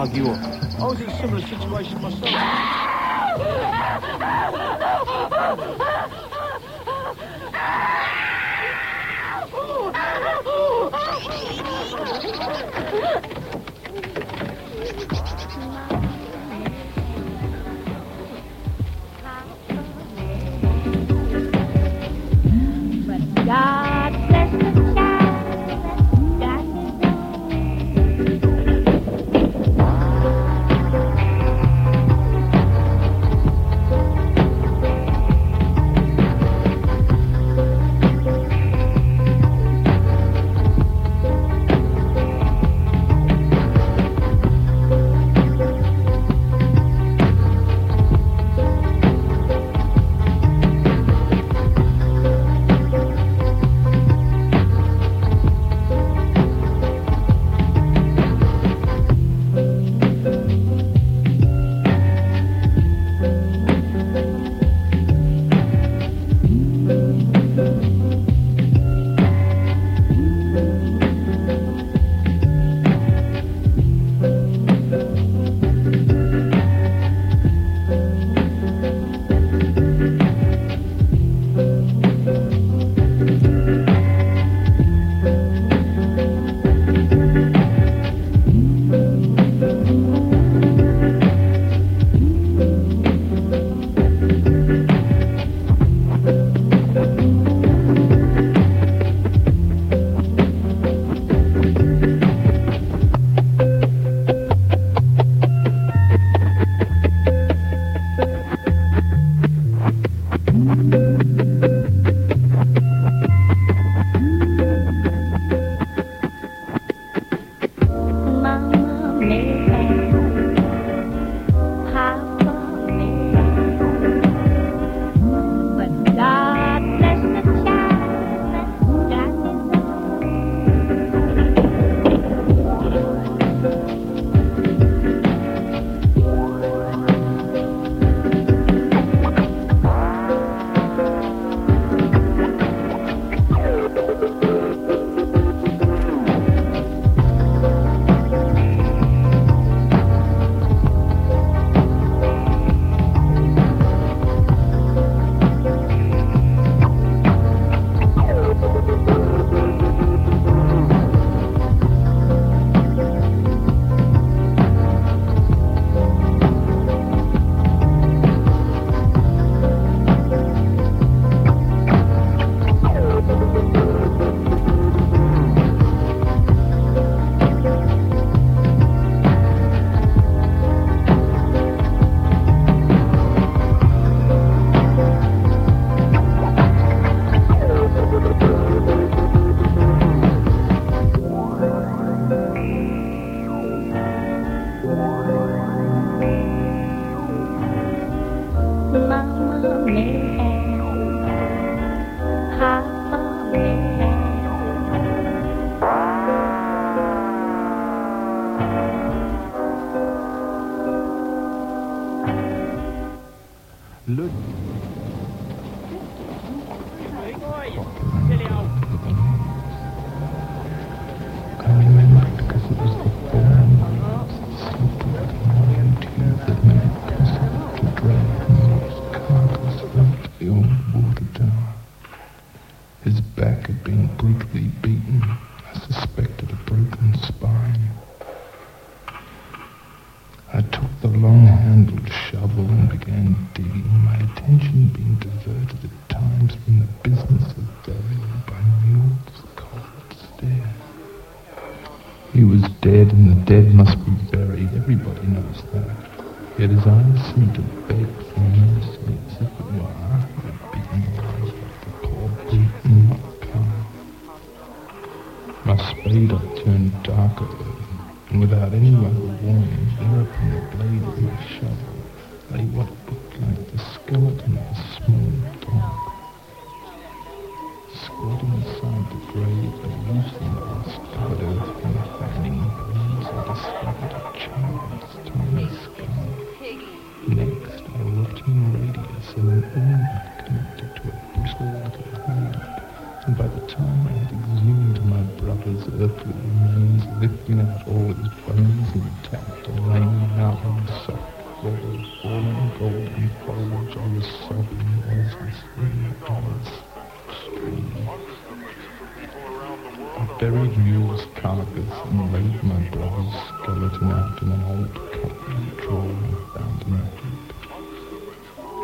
I was in a similar situation myself.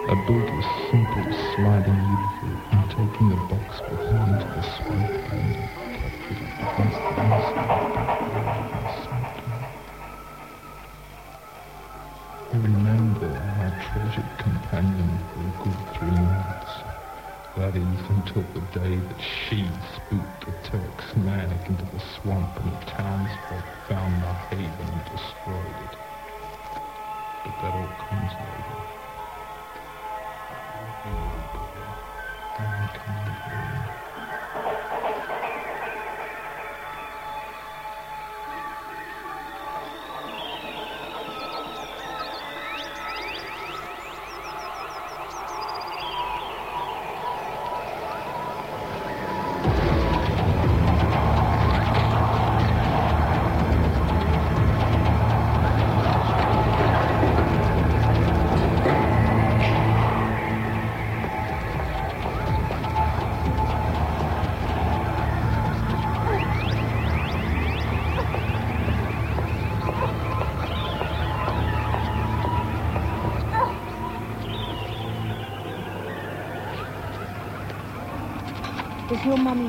I built a simple sliding uniform and taking the box behind the swipe handle, captured it against the inside I remember our treasured companion for a good three months. That is, until the day that she spooked the Turk's manic into the swamp and the townsfolk found the haven and destroyed it. But that all comes later. Thank you. Escogió m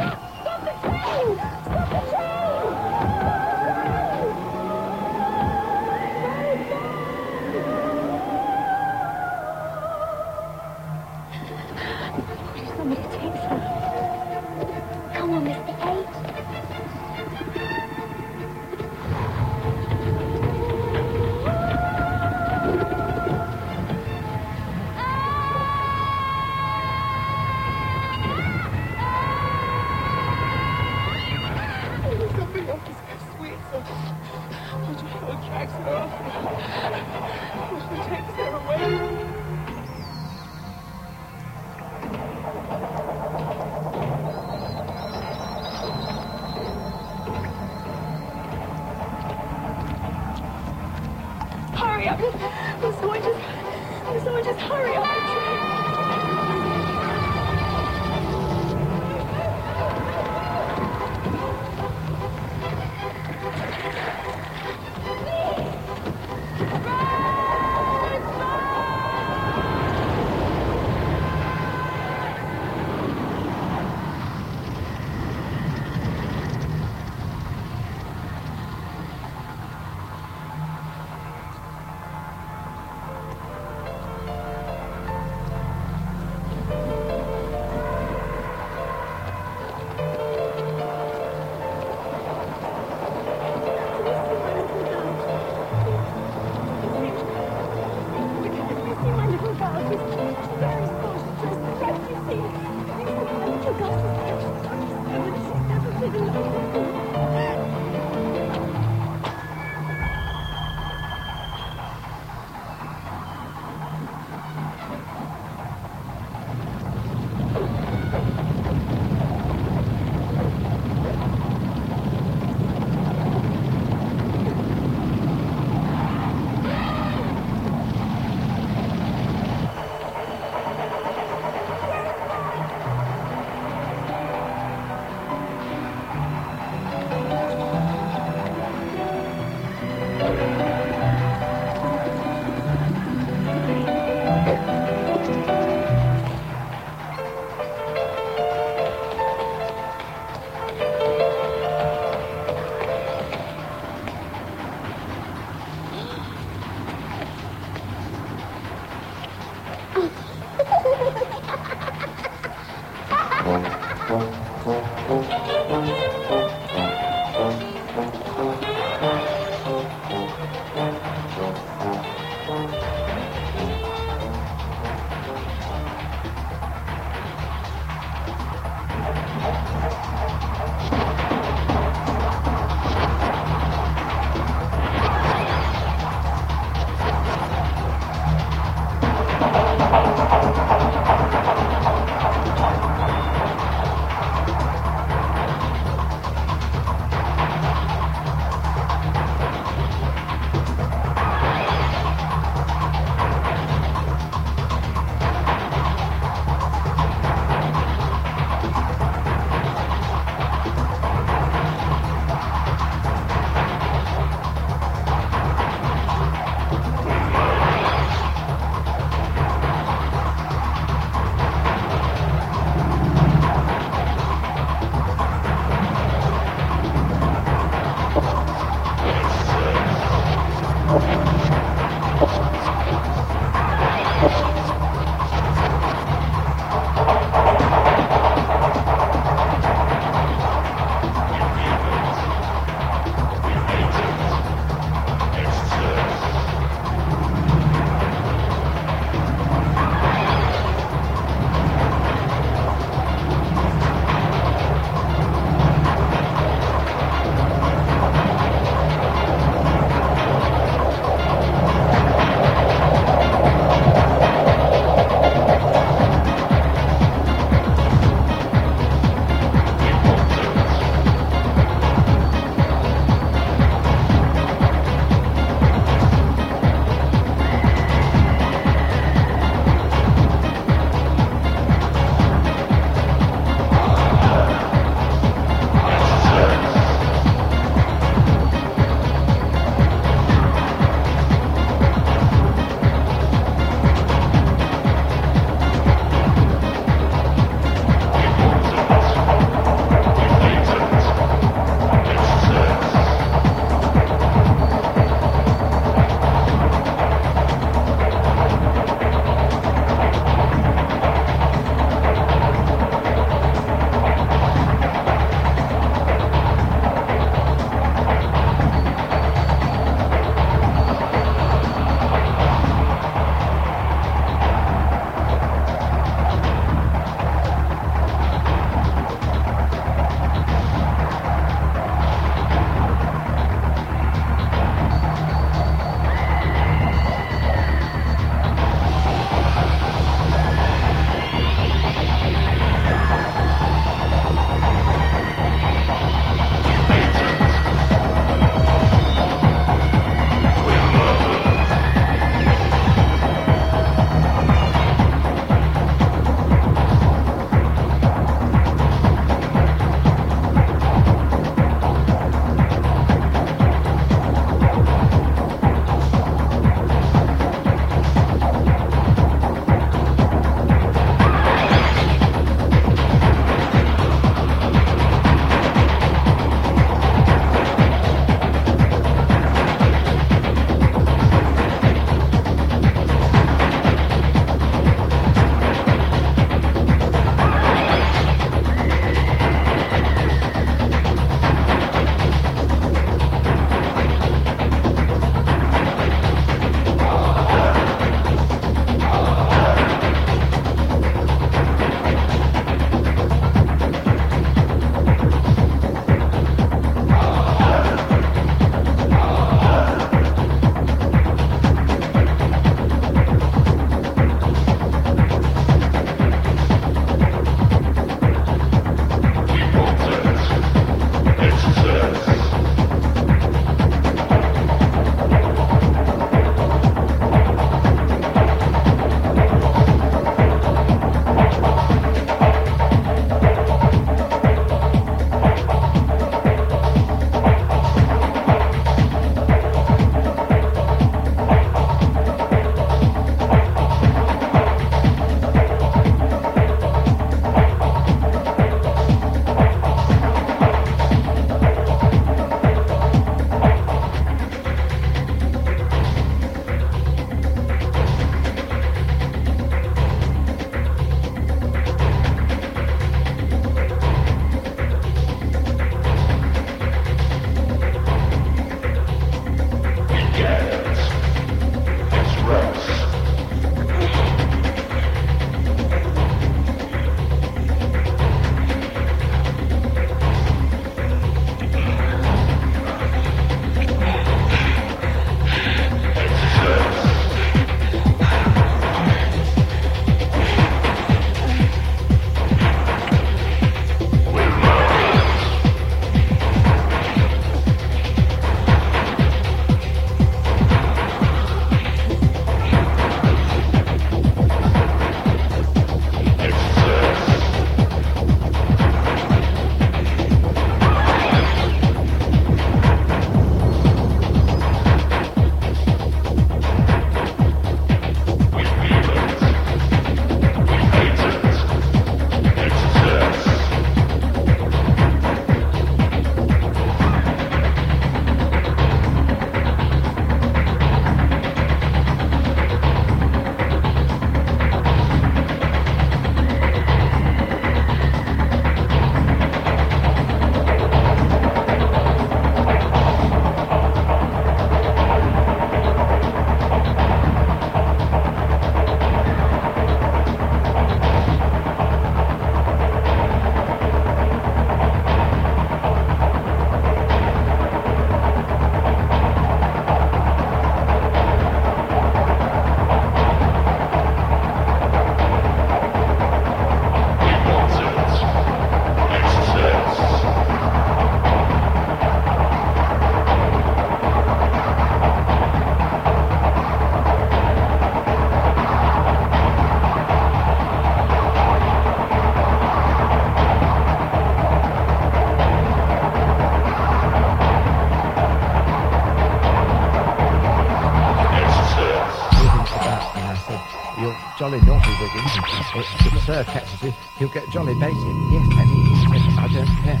if, Sir catches you, he'll get jolly baited. Yes, and he, said, I don't care.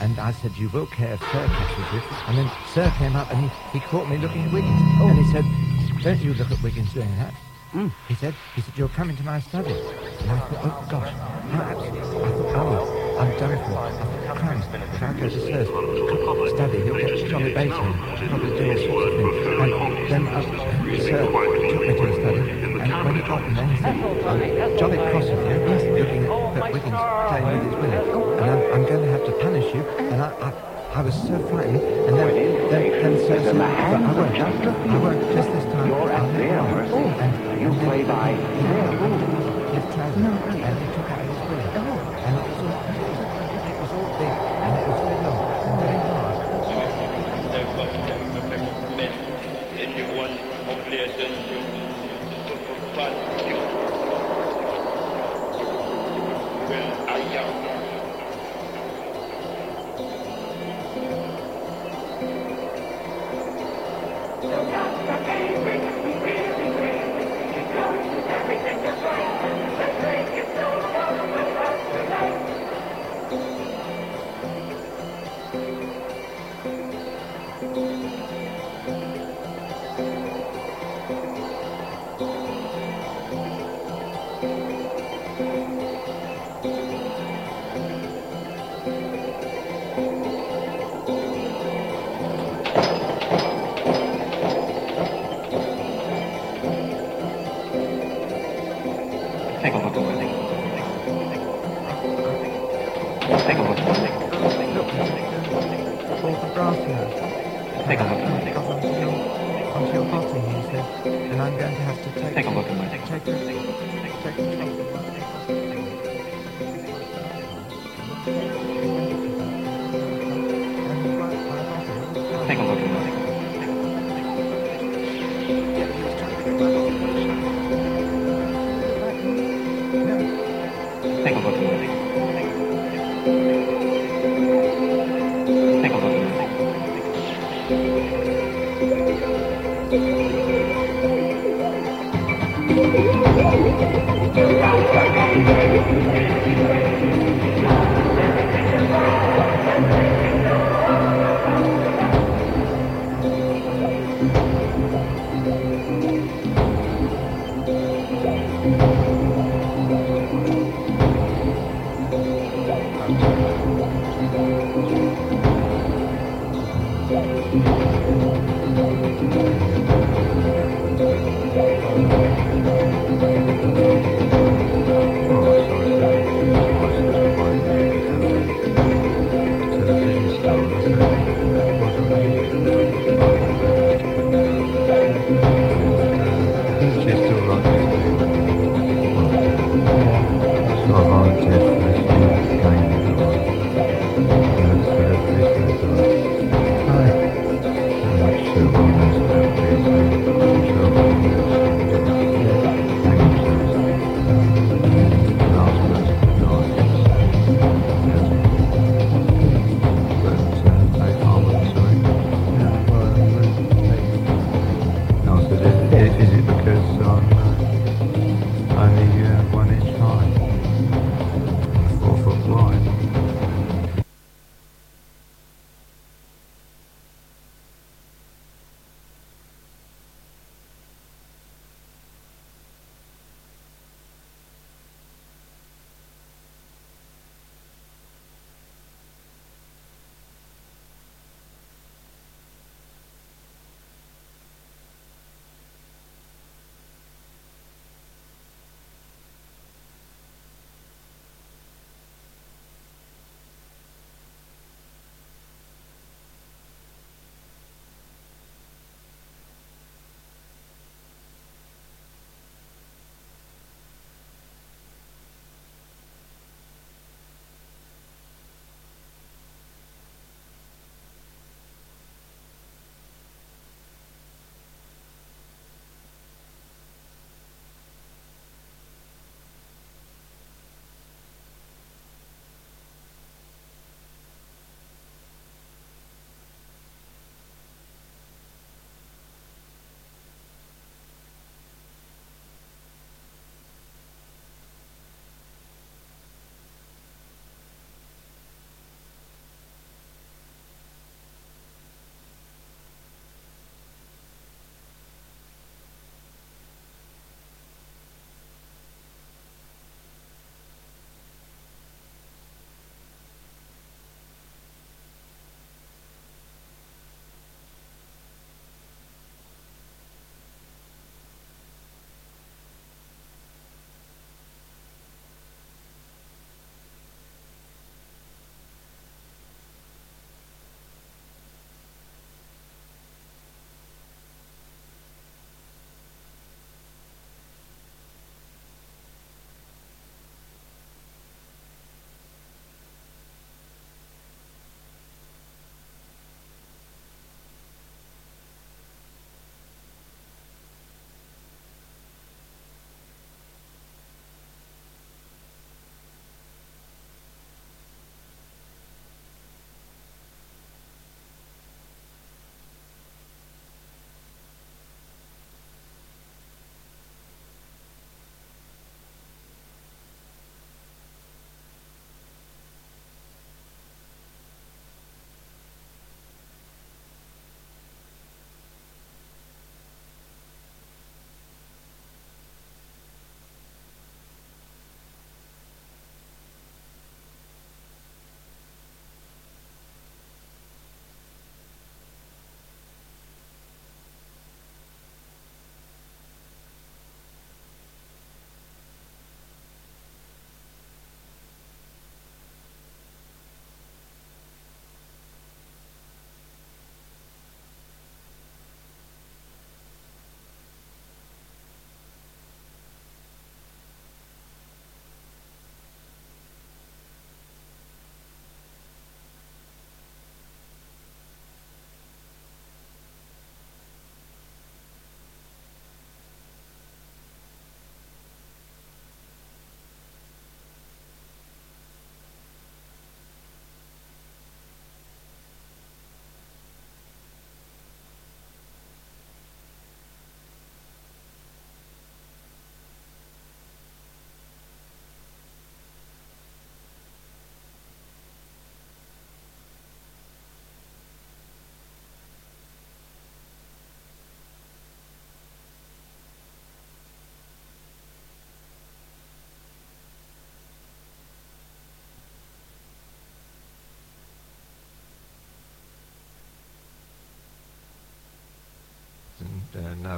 And I said, you will care if Sir catches you. And then Sir came up and he, he caught me looking at Wiggins. Oh. And he said, don't you look at Wiggins doing that. Hmm. He said, he said, you're coming to my study. And I thought, oh gosh, I thought, oh, I'm done for. I thought, crumbs, if I go to Sir's study, he'll get jolly baited, probably do all sorts of things. And then uh, Sir took me to the study, and when he got in there, he said, I'm jolly cross with you, looking at, at Wiggins playing with his willy, and I'm, I'm going to have to punish you, and I, I, I was so frightened, and then, then, then Sir said, but I won't, I won't, just this time, I'll let you off. And, you play by his trousers, and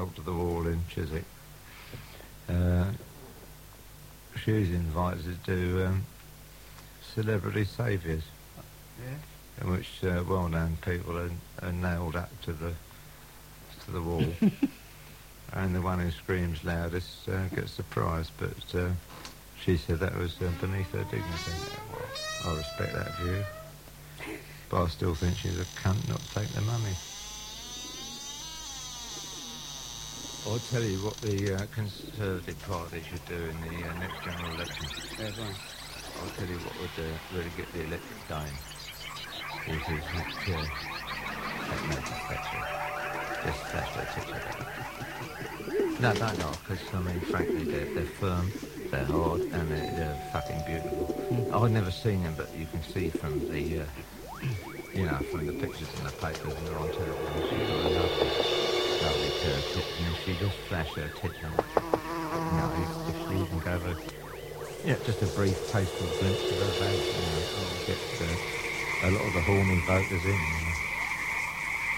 nailed to the wall in Chiswick. Uh, she's invited to um, celebrity saviours, in which uh, well-known people are, are nailed up to the to the wall, and the one who screams loudest uh, gets the prize. But uh, she said that was uh, beneath her dignity. Well, I respect that view, but I still think she's a cunt not to take the money. I'll tell you what the uh, Conservative Party should do in the uh, next general election. I'll tell you what would uh, really get the electric going. Is is that uh, that Thatcher. Just Thatcher. No, no, no, because, I mean, frankly, they're, they're firm, they're hard, and they're, they're fucking beautiful. I've never seen them, but you can see from the, uh, you know, from the pictures in the papers and they're on television, got a lovely, lovely pair of tits, and just a, yeah, just a brief tasteful glimpse of her face, you know, get uh, a lot of the horny voters in, you know.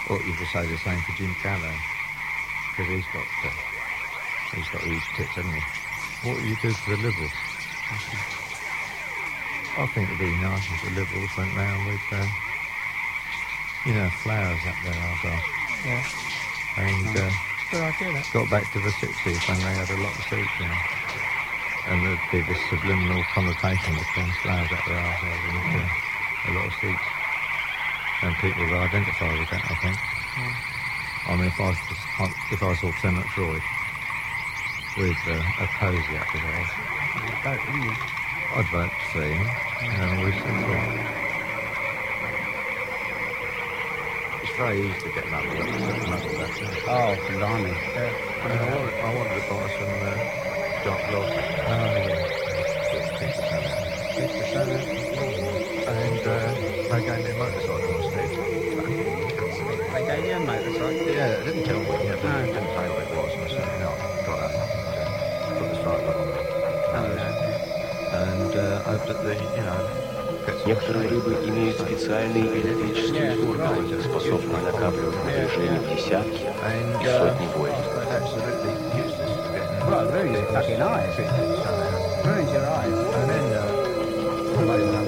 Or you could say the same for Jim Callaghan, because he's got, uh, he's got huge tits, hasn't he? What do you do for the Liberals? I think it'd be nice if the Liberals went round with, uh, you know, flowers up their arse. Yeah. And uh, Good idea, that. got back to the 60s when they had a lot of seats. And there'd be this subliminal connotation between flowers up their arse and uh, a lot of seats. And people would identify with that, I think. I mean, if I, was, if I saw Clement Freud with uh, a posy up his arse, Vote, wouldn't you? I'd vote to see him should, uh, it's very easy to get lucky up to muscle that. isn't it? Oh, blimey. I, mean, I, wanted, I wanted to buy some uh, dark glasses. Oh, yeah. Keep the sun out. And uh, they gave me a motorcycle instead. They gave you a motorcycle? Yeah, it didn't tell me. Yeah, No. it didn't say what it was. I said, no, got up and uh, put the stripe on. Oh, no. And uh, hoped that the, you know, get some Некоторые рыбы имеют специальные электрические органы, способные накапливать напряжение в десятки и сотни вольт. Well, your fucking eyes. Ruins your eyes. And then, uh,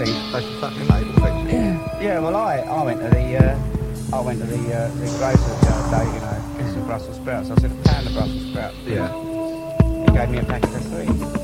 label things. I should fucking label things. Yeah, well, I, I went to the uh, I went to the uh, the grocer the other day, you know, get some Brussels sprouts. I said a pound of Brussels sprouts. Yeah. He gave me a packet of three.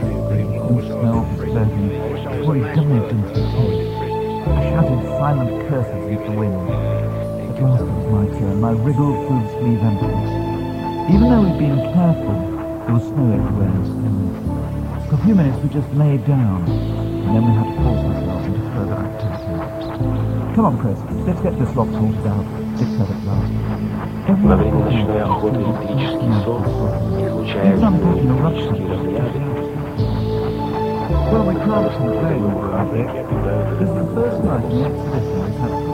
body and smells burning, we dived into the sea. I shouted silent curses at the wind. At last it was my turn. My wriggled through the sleeve entrance. Even though we'd been careful, there was snow everywhere, and for a few minutes we just lay down, and then we had to force ourselves into further activity. Come on, Chris, let's get this lock sorted out. It's said at last. Во время ночной охоты электрический сон излучает электрические разряды, well, we can't complain about it. This is the first night in Exodus I've had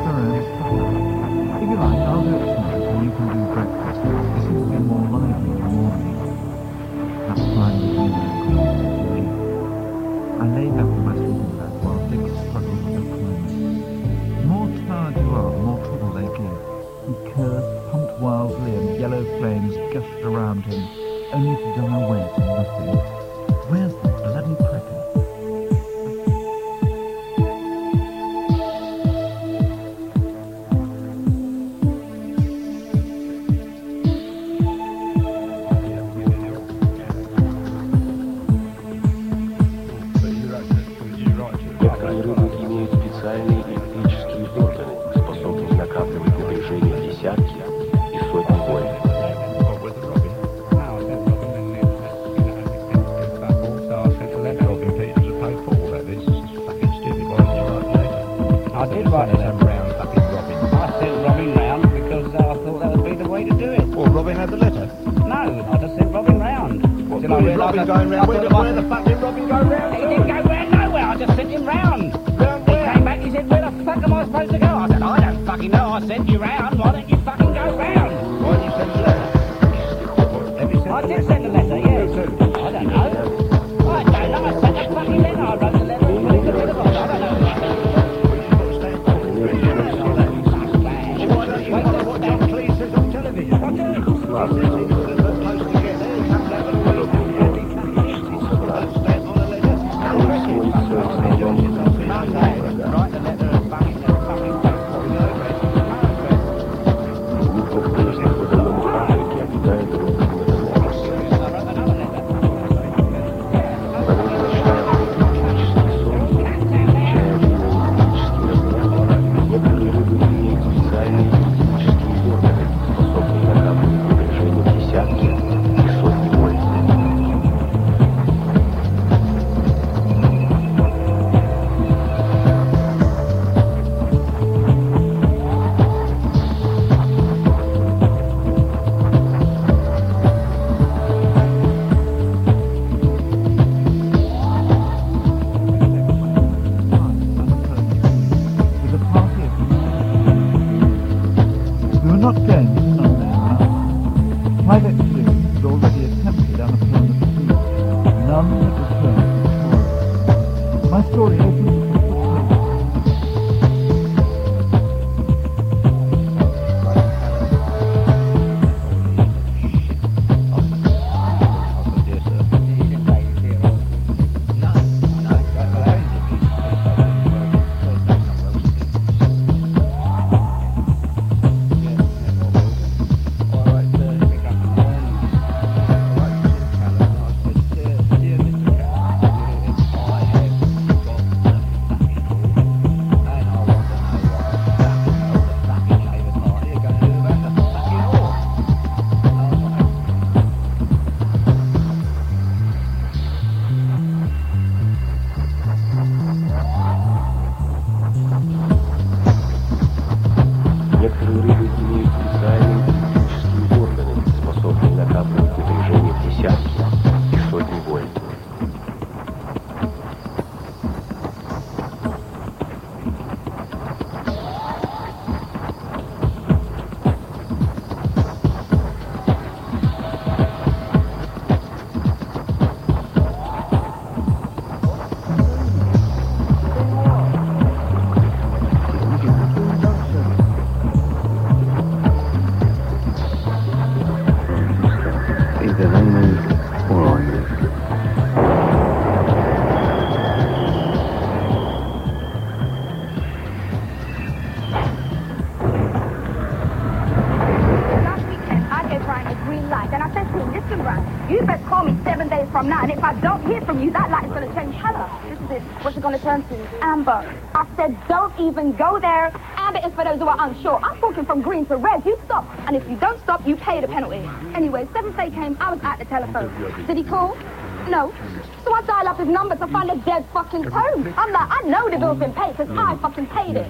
Amém. Even go there. Amber is for those who are unsure. I'm talking from green to red. You stop. And if you don't stop, you pay the penalty. Anyway, seventh day came, I was at the telephone. Did he call? No. So I dial up his number to find a dead fucking tone. I'm like, I know the bill's been paid because I fucking paid it.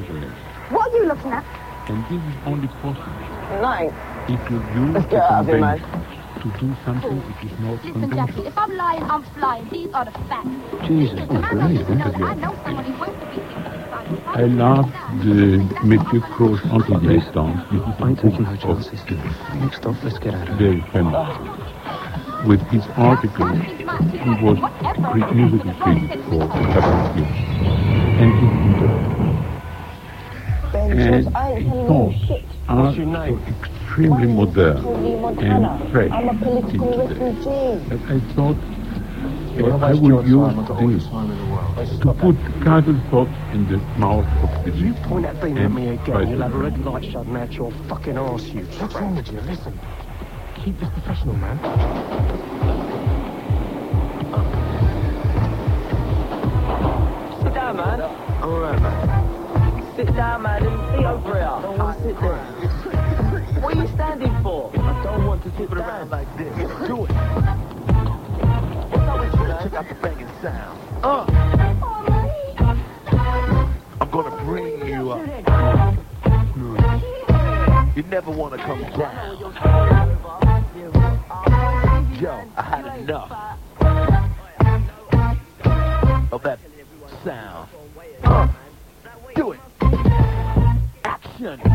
What are you looking at? And this is only possible Nice. if you use Let's the get out of here, man. to do something which is not Listen, Jackie, if I'm lying, I'm flying. These are the facts. Jesus, Listen, what I a you great. I know someone who wants to be seen. I love the Matthew Cross anti-gay stance. I ain't taking no of chances. Next up, let's get out of here. very feminist. With his articles, he was cri- musically critical for a couple of years. And his interviews. Ben And Jones, I ain't his telling you thoughts shit. are What's your so name? extremely modern and fresh I'm a political today. refugee. that I thought Don't uh, I waste will use time. I've got all the this time in the world. to put casual thoughts in the mouth of the If you point that beam at me again, you'll have a red light shutting out your fucking arse, you. What's wrong with you? Listen. Keep this professional, man. Sit down, man. All right, man. Sit down, man, and eat over here. I don't want to sit there. What are you standing for? I don't want to sit it around like this. Do it. What's up with you, man? Check out the banging sound. Oh, I'm gonna bring you up. You never want to come down. Yo, I had enough of that sound. Uh, do it. Action.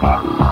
Bye.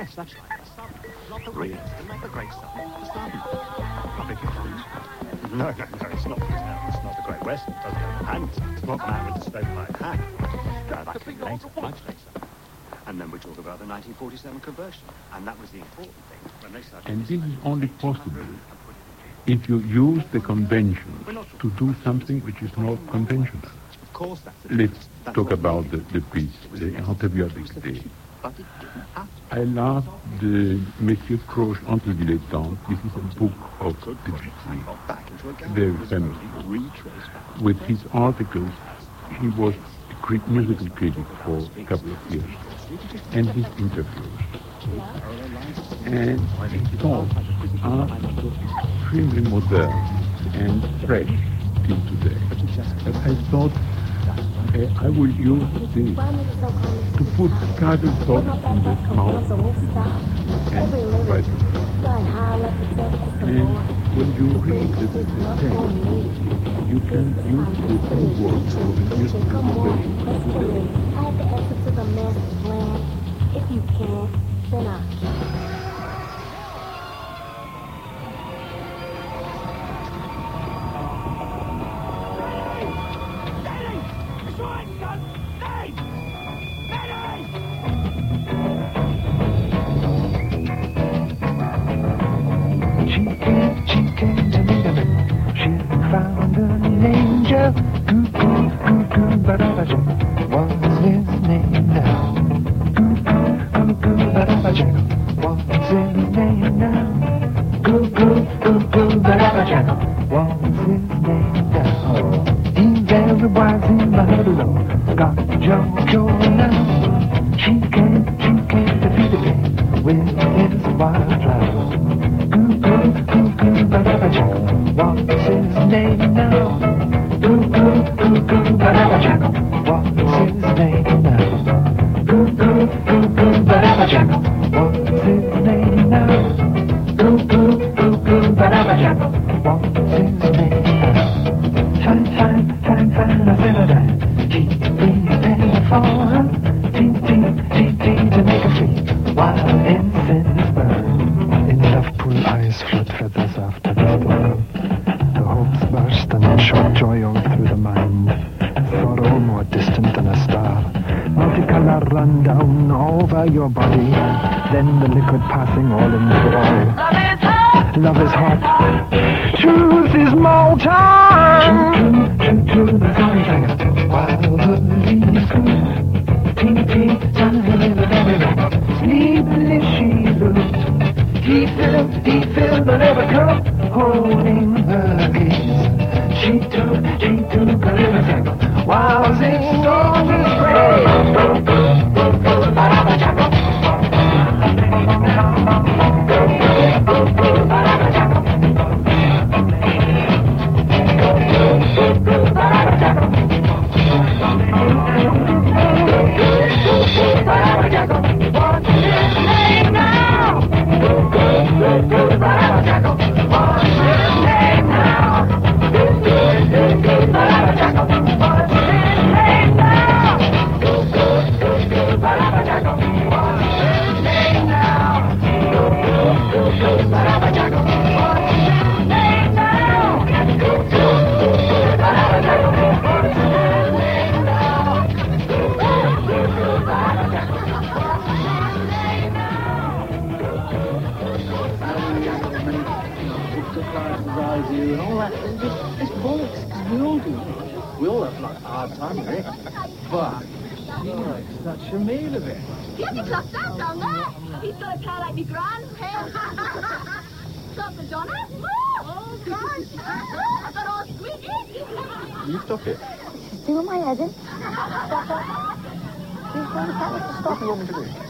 Yes, that's right. The sun. Not the Three. great, not the great sun. The sun. I beg your pardon. No, no, no, it's not. No, it's not the Great West. It doesn't have a hand. It's not the man with the stovepipe hat. No, that's the later, much later. And then we talk about the 1947 conversion. And that was the important thing when they started. And this is only possible if you use the convention to do something which is not conventional. Of course, Let's talk about the, the piece, the Interview avec I love the Monsieur Croche Anti-Dilettante. This is a book of into very famous. With his articles, he was a cri- musical critic for a couple of years, and his interviews. And his thoughts are extremely modern and fresh till today. But I thought uh, I will use this to put scattered thoughts in the mouth and write. And when you read the, text, you can use the same words for the. If you can, then I can. With it. But she likes such a meal of it. Get me classed out down there. He's got a car like me grand. Stop the Donna. Oh, gosh. I've got all squeaky. You stop it. She's doing my head in. Stop her. She's going to tell us to stop. What do you want me to do?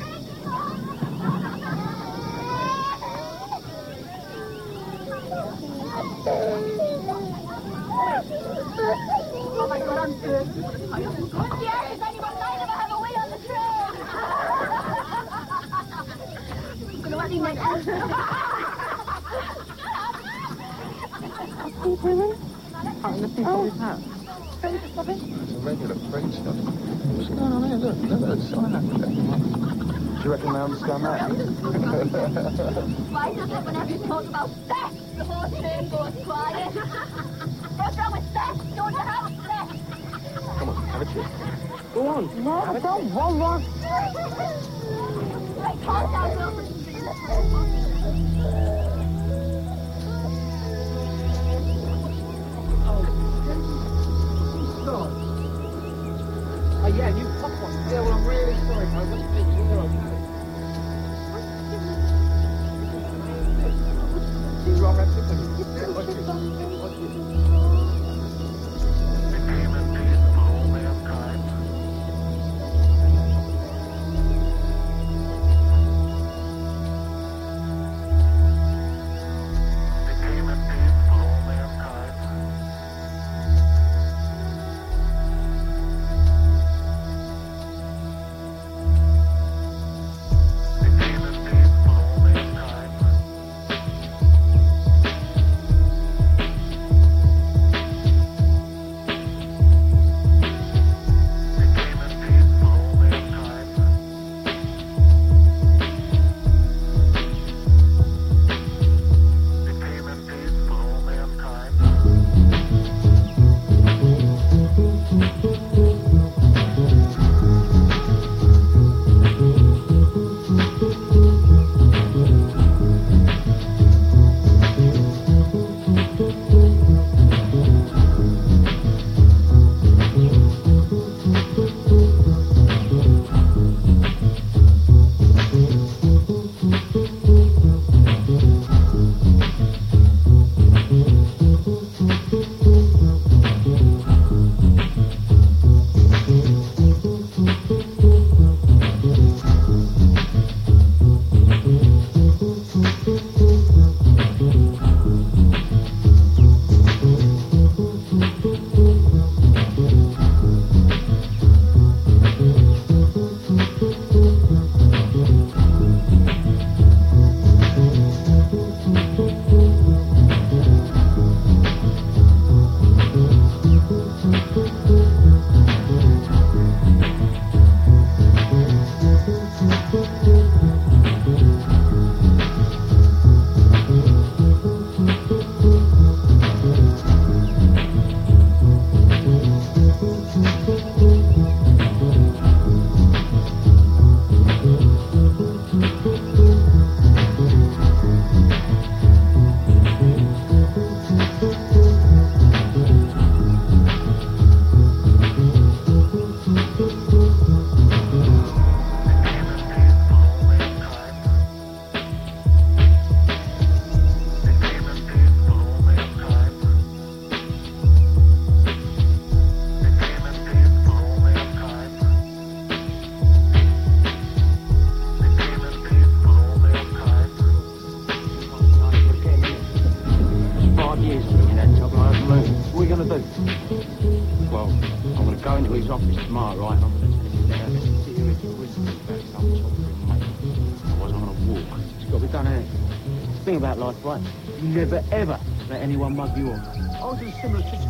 never ever let anyone mug you off. I was in a similar situation.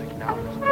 acknowledge.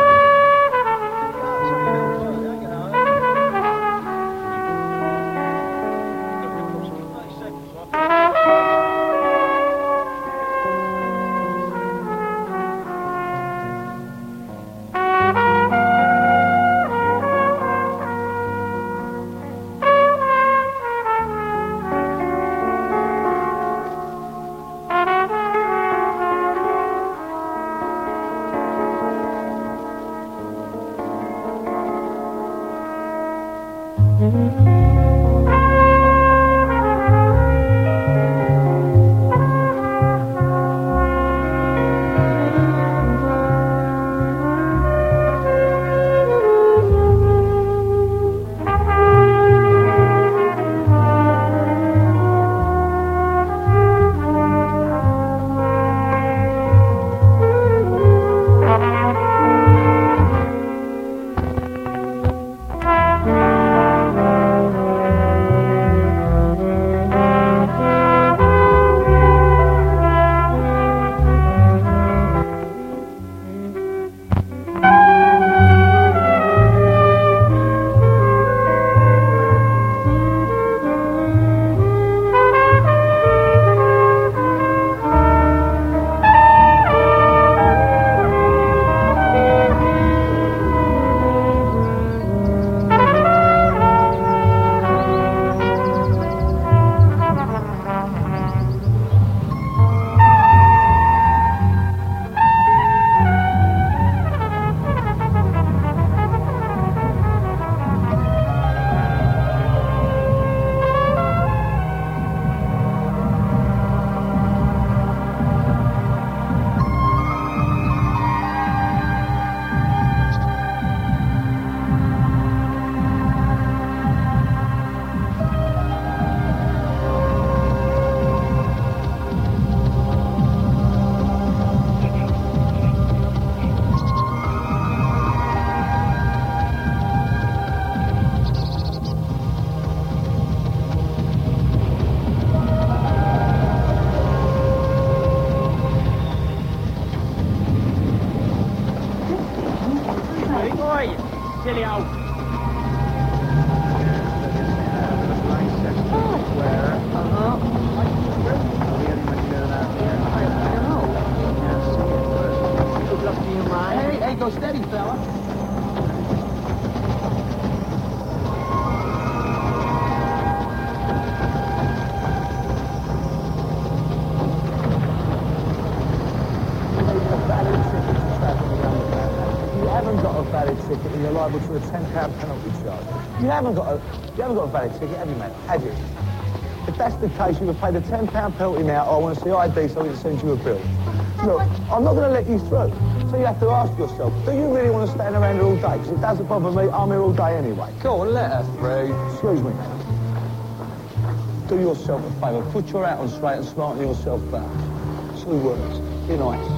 steady, fella. you're liable to a £10 penalty charge. You haven't got a, you haven't got a valid ticket, have you, mate? Have you? If that's the case, you would pay the £10 penalty now. I want to see ID so we can send you a bill. Look, I'm not going to let you through. So you have to ask yourself, do you really want to stand around here all day? Because it doesn't bother me. I'm here all day anyway. Go on, let us through. Excuse me. Do yourself a favour. Put your hat on straight and smarten yourself up. Two words. Be nice.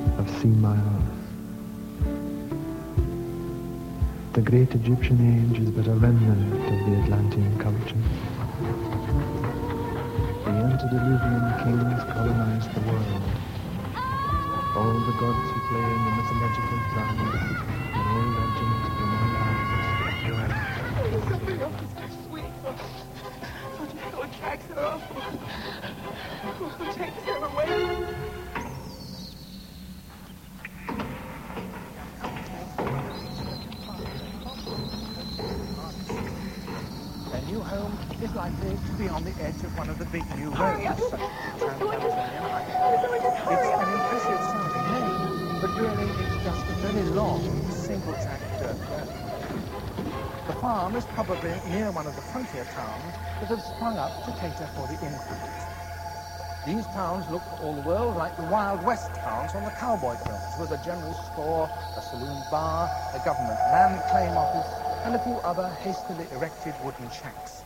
of my miles. The great Egyptian age is but a remnant of the Atlantean culture. The antediluvian kings colonized the world. All the gods who play in the mythological drama and all legends. You have There's something else that's sweet. Oh, oh, it drags Is probably near one of the frontier towns that have sprung up to cater for the immigrants. These towns look for all the world like the Wild West towns on the cowboy films, with a general store, a saloon bar, a government land claim office, and a few other hastily erected wooden shacks.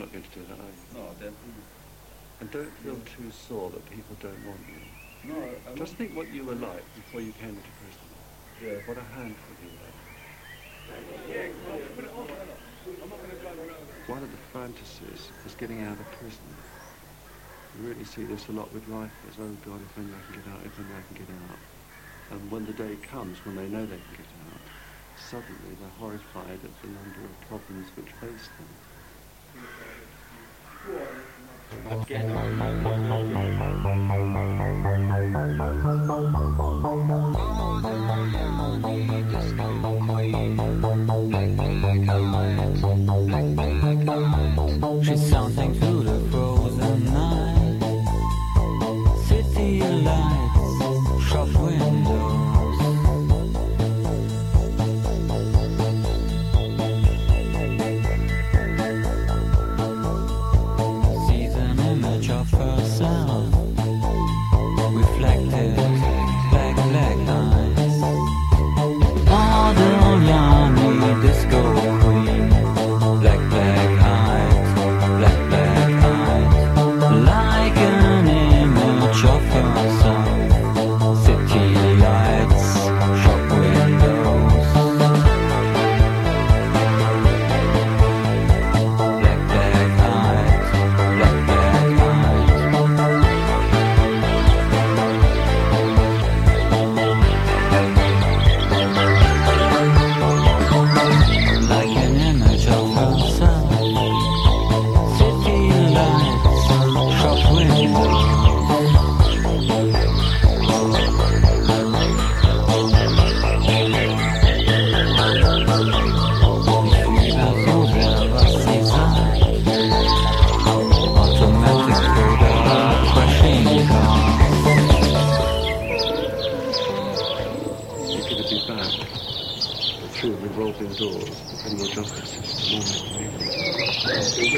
Not going to do that, are you? No, definitely. And don't feel too sore that people don't want you. No, I, I Just think what you were like before you came into prison. Yeah. What a handful you were. One of the fantasies is getting out of prison. You really see this a lot with lifers. Oh God, if only I can get out, if only I can get out. And when the day comes when they know they can get out, suddenly they're horrified at the number of problems which face them. System.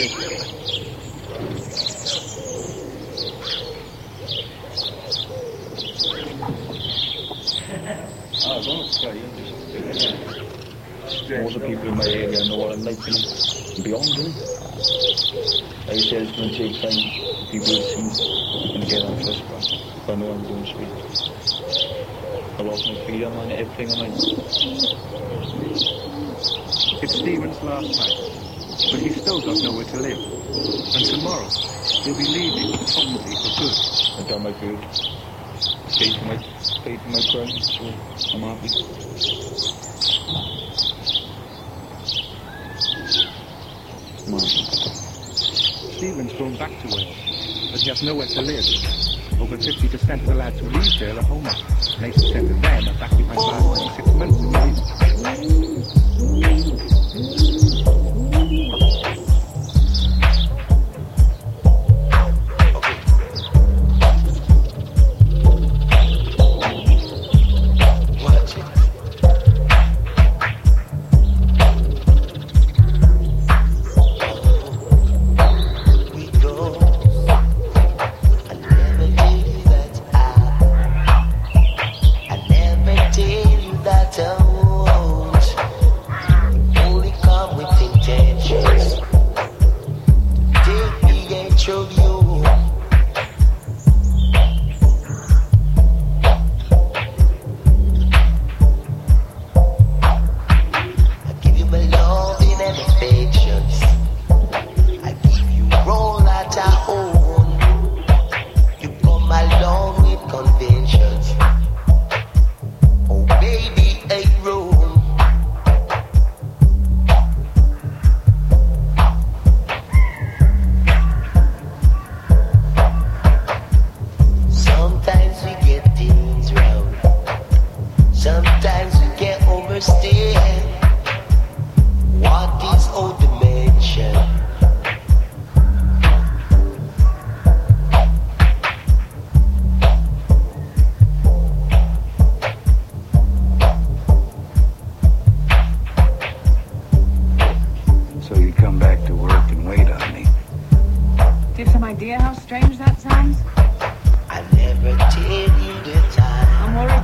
All the people in my area know what I'm like, you know, beyond. Like I said, it's going to take time for people to see and get on class. But I know I'm going straight. I lost my freedom and everything on my... It's Stephen's last night, still got nowhere to live. And tomorrow, he'll be leaving, possibly for good. I've done my good. Paid for my, paid for my crime, so I'm happy. On. Stephen's going back to Wales, but he has nowhere to live. Over 50% of the lads who leave there are homeless. And 80% of them are back behind bars for six months in prison.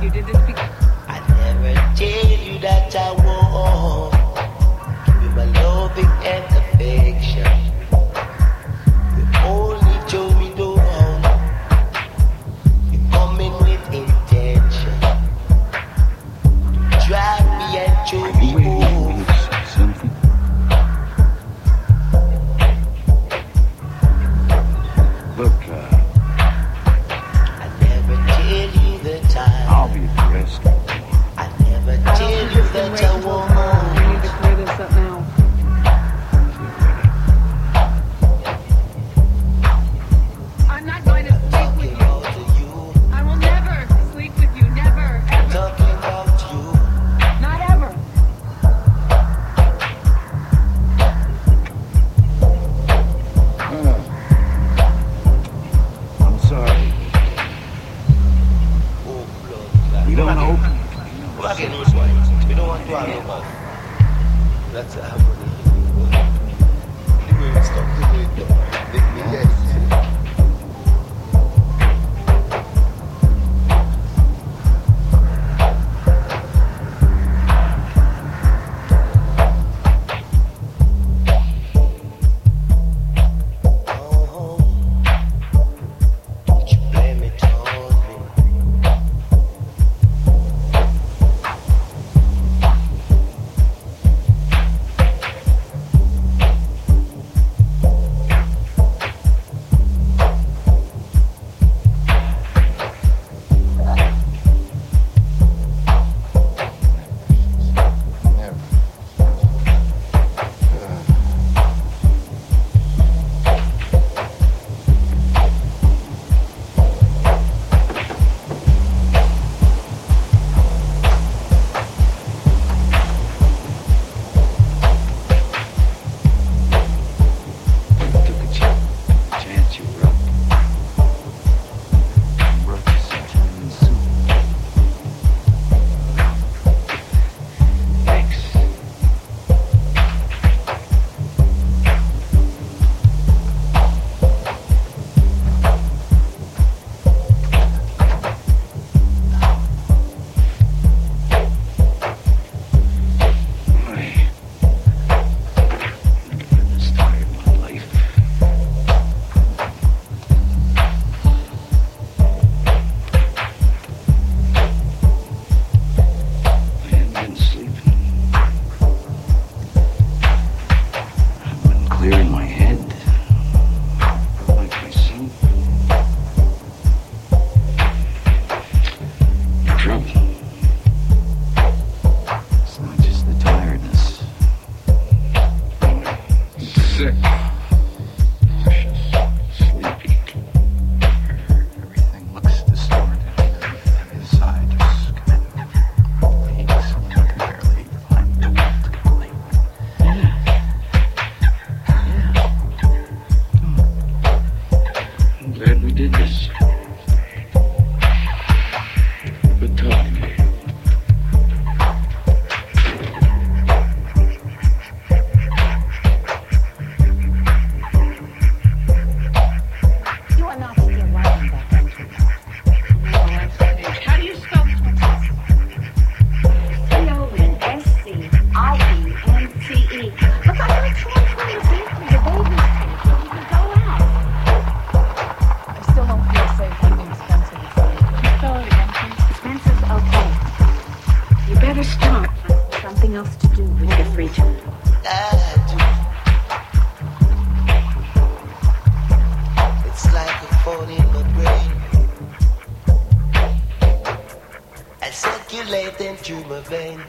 You did this because... I never tell you that I won't. Trouble. Vein.